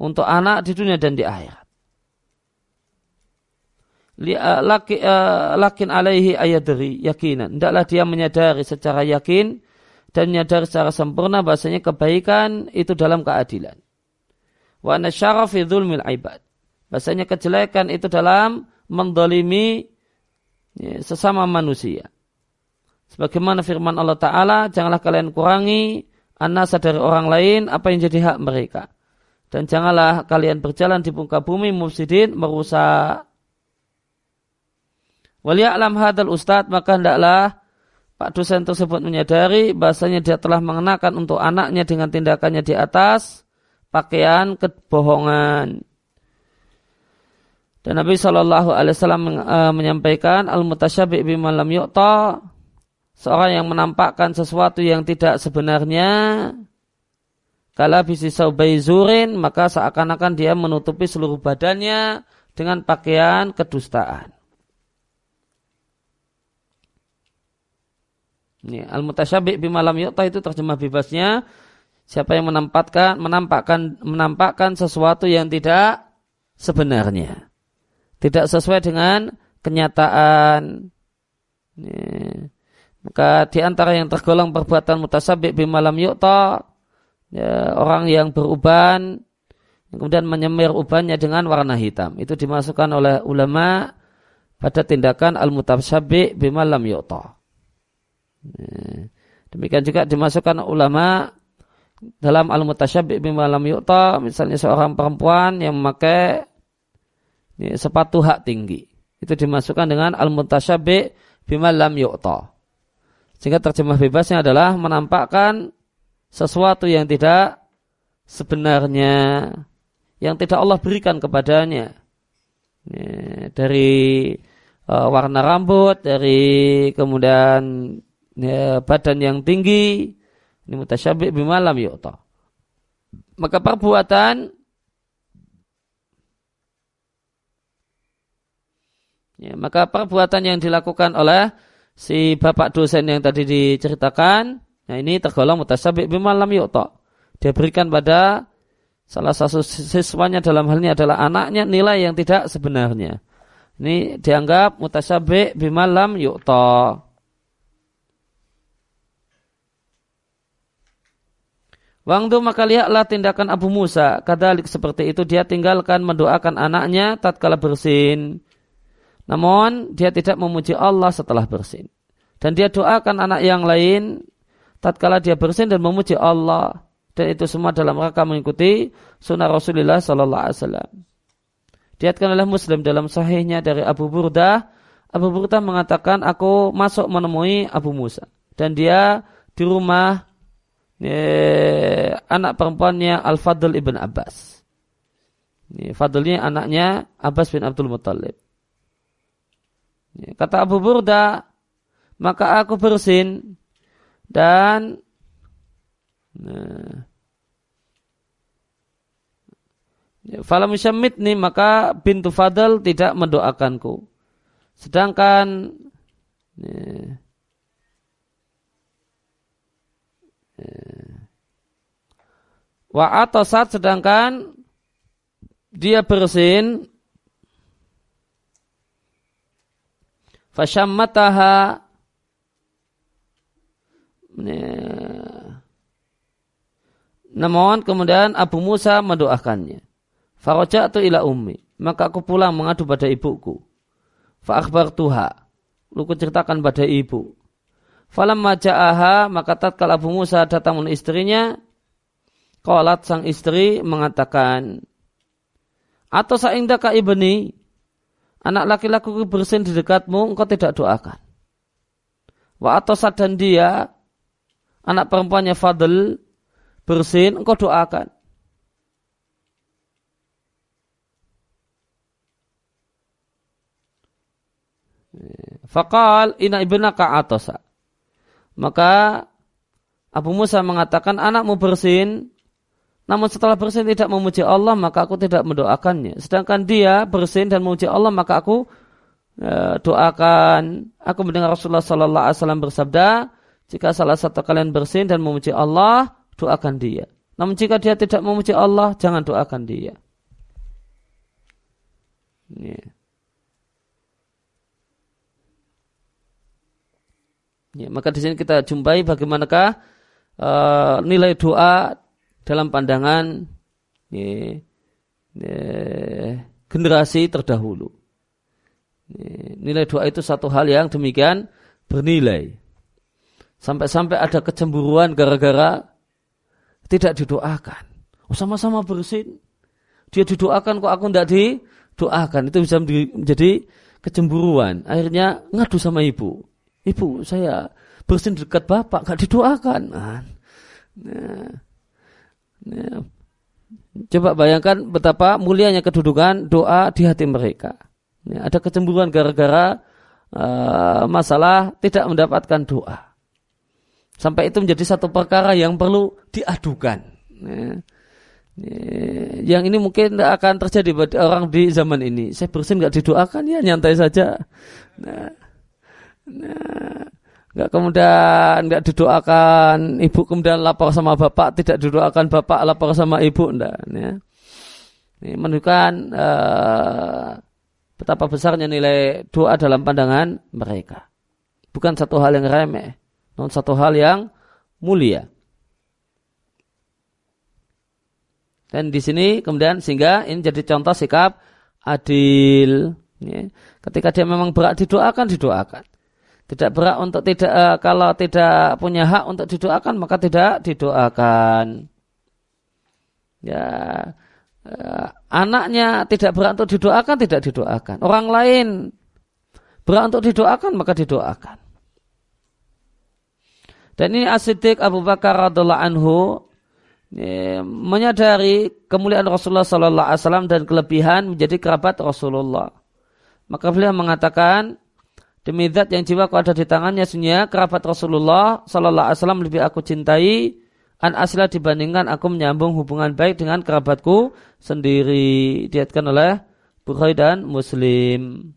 A: untuk anak di dunia dan di akhirat. Eh, laki, uh, lakin alaihi ayadri yakinan. Tidaklah dia menyadari secara yakin dan menyadari secara sempurna bahasanya kebaikan itu dalam keadilan. Wa anna syarafi dhulmil ibad. Bahasanya kejelekan itu dalam mendolimi ya, sesama manusia. Sebagaimana firman Allah Ta'ala, janganlah kalian kurangi anasa dari orang lain apa yang jadi hak mereka. Dan janganlah kalian berjalan di muka bumi mufsidin merusak. Waliya'lam hadal ustadz maka hendaklah Pak dosen tersebut menyadari bahasanya dia telah mengenakan untuk anaknya dengan tindakannya di atas pakaian kebohongan. Dan Nabi Shallallahu Alaihi Wasallam uh, menyampaikan al mutasyabi bima lam yu'ta. Seorang yang menampakkan sesuatu yang tidak sebenarnya kala bisi zurin maka seakan-akan dia menutupi seluruh badannya dengan pakaian kedustaan. Ini al mutasyabi bima lam yu'ta itu terjemah bebasnya. Siapa yang menampakkan menampakkan menampakkan sesuatu yang tidak sebenarnya tidak sesuai dengan kenyataan. Ya. Maka di antara yang tergolong perbuatan mutasabik bimalam yukta, ya, orang yang beruban, kemudian menyemir ubannya dengan warna hitam. Itu dimasukkan oleh ulama pada tindakan al-mutasabik bimalam yukta. Demikian juga dimasukkan ulama dalam al-mutasyabbi bimalam yukta, misalnya seorang perempuan yang memakai ini, sepatu hak tinggi. Itu dimasukkan dengan al-mutasyabi bima lam yu'ta. Sehingga terjemah bebasnya adalah menampakkan sesuatu yang tidak sebenarnya yang tidak Allah berikan kepadanya. Ini, dari uh, warna rambut, dari kemudian ya, badan yang tinggi ini mutasyabih bimalam yu'ta maka perbuatan ya, maka perbuatan yang dilakukan oleh si bapak dosen yang tadi diceritakan nah ini tergolong mutasyabih bimalam yu'ta dia berikan pada salah satu siswanya dalam hal ini adalah anaknya nilai yang tidak sebenarnya ini dianggap mutasyabih bimalam yu'ta Wangdu maka lihatlah tindakan Abu Musa. Kadalik seperti itu dia tinggalkan mendoakan anaknya tatkala bersin. Namun dia tidak memuji Allah setelah bersin. Dan dia doakan anak yang lain tatkala dia bersin dan memuji Allah. Dan itu semua dalam rangka mengikuti sunnah Rasulullah Sallallahu Alaihi Wasallam. Diatkan oleh Muslim dalam sahihnya dari Abu Burdah. Abu Burdah mengatakan, aku masuk menemui Abu Musa. Dan dia di rumah Eh, anak perempuannya Al-Fadl ibn Abbas. Ini Fadlnya anaknya Abbas bin Abdul Muttalib. Kata Abu Burda, maka aku bersin dan nah, Falam nih maka bintu Fadl tidak mendoakanku. Sedangkan ya, Wa atosat sedangkan dia bersin fasyammataha namun kemudian Abu Musa mendoakannya. Faraja'tu ila ummi. Maka aku pulang mengadu pada ibuku. Fa'akhbar tuha. Luku ceritakan pada ibu. Falam maja'aha maka tatkala Abu Musa datang menemui istrinya, Qalat sang istri mengatakan, atau sa'indaka ibni, anak laki-laki bersin di dekatmu, engkau tidak doakan. Wa atau dan dia, anak perempuannya Fadl, bersin, engkau doakan. Fakal ina ibnaka atosa. Maka Abu Musa mengatakan anakmu bersin, namun setelah bersin tidak memuji Allah maka aku tidak mendoakannya. Sedangkan dia bersin dan memuji Allah maka aku e, doakan. Aku mendengar Rasulullah Sallallahu Alaihi Wasallam bersabda, jika salah satu kalian bersin dan memuji Allah, doakan dia. Namun jika dia tidak memuji Allah, jangan doakan dia. Yeah. Ya, maka di sini kita jumpai bagaimanakah uh, nilai doa dalam pandangan ya, ya, generasi terdahulu. Nilai doa itu satu hal yang demikian bernilai. Sampai-sampai ada kecemburuan gara-gara tidak didoakan. Oh, sama-sama bersin. Dia didoakan kok aku tidak didoakan. Itu bisa menjadi kecemburuan. Akhirnya ngadu sama ibu Ibu saya bersin dekat bapak gak didoakan. Nah, nah. Coba bayangkan betapa mulianya kedudukan doa di hati mereka. Ya, ada kecemburuan gara-gara uh, masalah tidak mendapatkan doa. Sampai itu menjadi satu perkara yang perlu diadukan. Ya. Ya, yang ini mungkin tidak akan terjadi pada orang di zaman ini. Saya bersin nggak didoakan ya nyantai saja. Nah, Nah, nggak kemudian nggak didoakan ibu kemudian lapor sama bapak tidak didoakan bapak lapor sama ibu enggak ya. ini menunjukkan uh, betapa besarnya nilai doa dalam pandangan mereka bukan satu hal yang remeh namun satu hal yang mulia dan di sini kemudian sehingga ini jadi contoh sikap adil ya. ketika dia memang berat didoakan didoakan tidak berhak untuk tidak uh, kalau tidak punya hak untuk didoakan maka tidak didoakan. Ya uh, anaknya tidak berhak untuk didoakan tidak didoakan. Orang lain berhak untuk didoakan maka didoakan. Dan ini As-Siddiq Abu Bakar radhiallahu anhu menyadari kemuliaan Rasulullah sallallahu alaihi wasallam dan kelebihan menjadi kerabat Rasulullah. Maka beliau mengatakan, Demi zat yang jiwaku ada di tangannya sunya kerabat Rasulullah sallallahu alaihi wasallam lebih aku cintai an asla dibandingkan aku menyambung hubungan baik dengan kerabatku sendiri. Diatkan oleh Bukhari dan Muslim.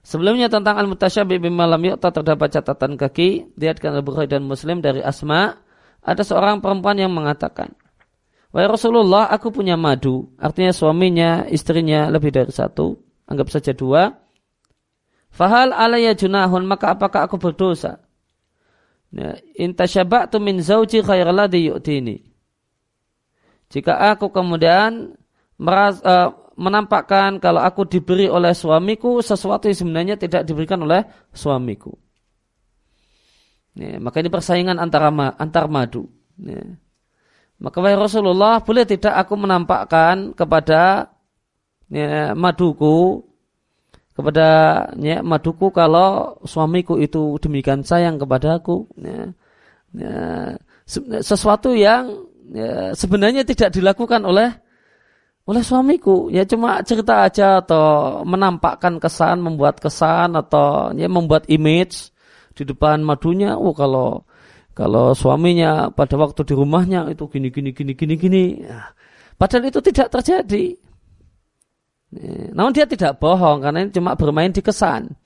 A: Sebelumnya tentang al-mutasyabih bima lam yu'ta terdapat catatan kaki diatkan oleh Bukhari dan Muslim dari Asma. Ada seorang perempuan yang mengatakan, Wahai Rasulullah, aku punya madu. Artinya suaminya, istrinya lebih dari satu anggap saja dua. Fahal alaya junahun, maka apakah aku berdosa? Ya, Intasyaba'tu min zauji khairalladhi yu'tini. Jika aku kemudian meras, uh, menampakkan kalau aku diberi oleh suamiku sesuatu yang sebenarnya tidak diberikan oleh suamiku. Ya, maka ini persaingan antara antar madu. Ya. Maka wahai Rasulullah, boleh tidak aku menampakkan kepada ya, maduku kepada ya, maduku kalau suamiku itu demikian sayang kepadaku ya, ya, sesuatu yang ya, sebenarnya tidak dilakukan oleh oleh suamiku. Ya cuma cerita aja atau menampakkan kesan membuat kesan atau ya membuat image di depan madunya. Oh kalau kalau suaminya pada waktu di rumahnya itu gini gini gini gini gini. Ya, padahal itu tidak terjadi namun dia tidak bohong karena ini cuma bermain di kesan.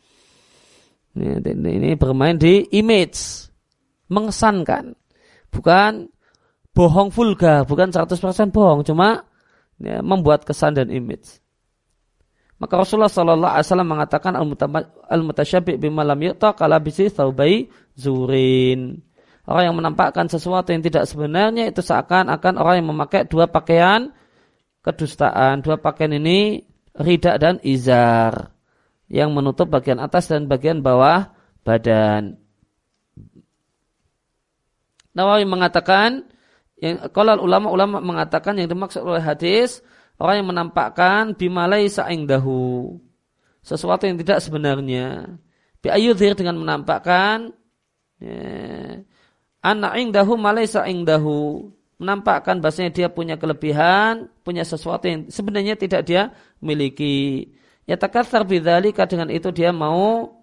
A: Ini bermain di image, mengesankan. Bukan bohong vulgar, bukan 100% bohong, cuma ya, membuat kesan dan image. Maka Rasulullah Sallallahu Alaihi Wasallam mengatakan al mutasyabi bima lam yu'ta kala bisi thawbai zurin. Orang yang menampakkan sesuatu yang tidak sebenarnya itu seakan-akan orang yang memakai dua pakaian kedustaan. Dua pakaian ini rida dan izar. Yang menutup bagian atas dan bagian bawah badan. Nawawi mengatakan yang kalau ulama-ulama mengatakan yang dimaksud oleh hadis orang yang menampakkan bimalai dahu sesuatu yang tidak sebenarnya. Bi ayudhir dengan menampakkan ya, anak dahu malai dahu menampakkan bahasanya dia punya kelebihan, punya sesuatu yang sebenarnya tidak dia miliki. Ya takatsar bidzalika dengan itu dia mau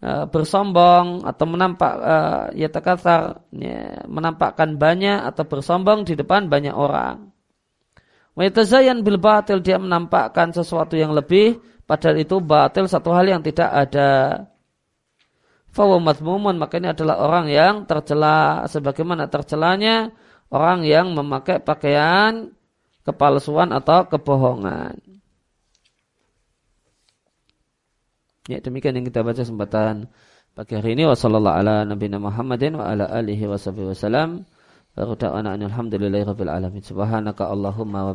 A: uh, bersombong atau menampak uh, ya menampakkan banyak atau bersombong di depan banyak orang. Wa yatazayyan bil batil dia menampakkan sesuatu yang lebih padahal itu batil satu hal yang tidak ada. Fawa mazmumun maka adalah orang yang tercela sebagaimana tercelanya orang yang memakai pakaian kepalsuan atau kebohongan. Ya demikian yang kita baca kesempatan pagi hari ini ala nabiyina Muhammadin wa da'wana alhamdulillahi rabbil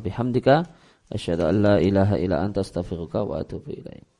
A: bihamdika asyhadu an.